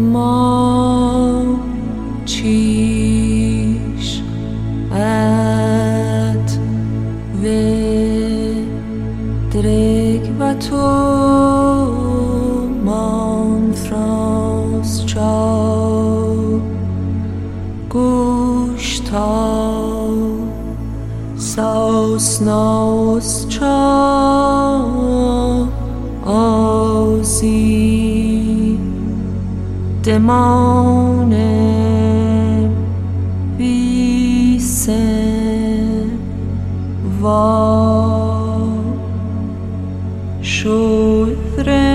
ما چیش ات و درگ و تو مان فرانس چاو گوش تا ساس ناس چا آزی دمان وا شدره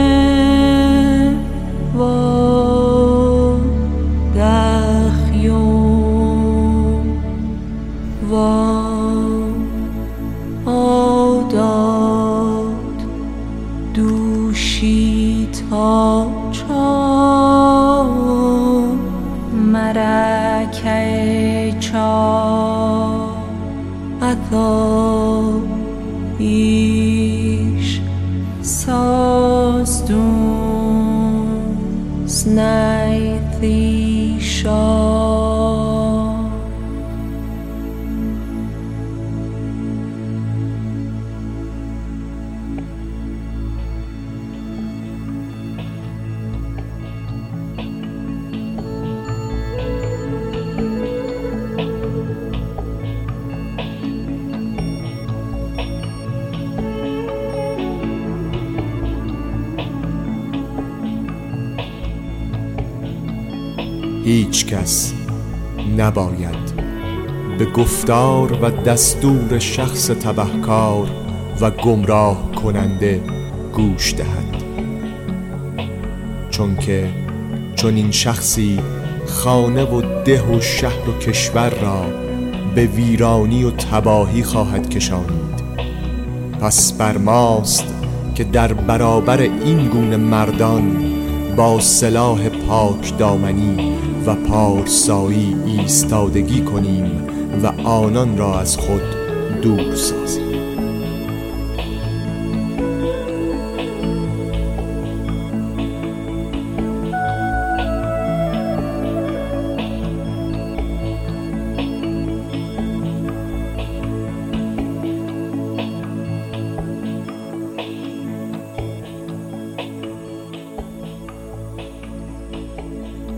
وا آداد دوشی تا چا مرکه چا عطا ایش سازدون سنیثی هیچ کس نباید به گفتار و دستور شخص تبهکار و گمراه کننده گوش دهد. چون که چون این شخصی خانه و ده و شهر و کشور را به ویرانی و تباهی خواهد کشانید. پس بر ماست که در برابر این گونه مردان با سلاح پاک دامنی و پارسایی ایستادگی کنیم و آنان را از خود دور سازیم.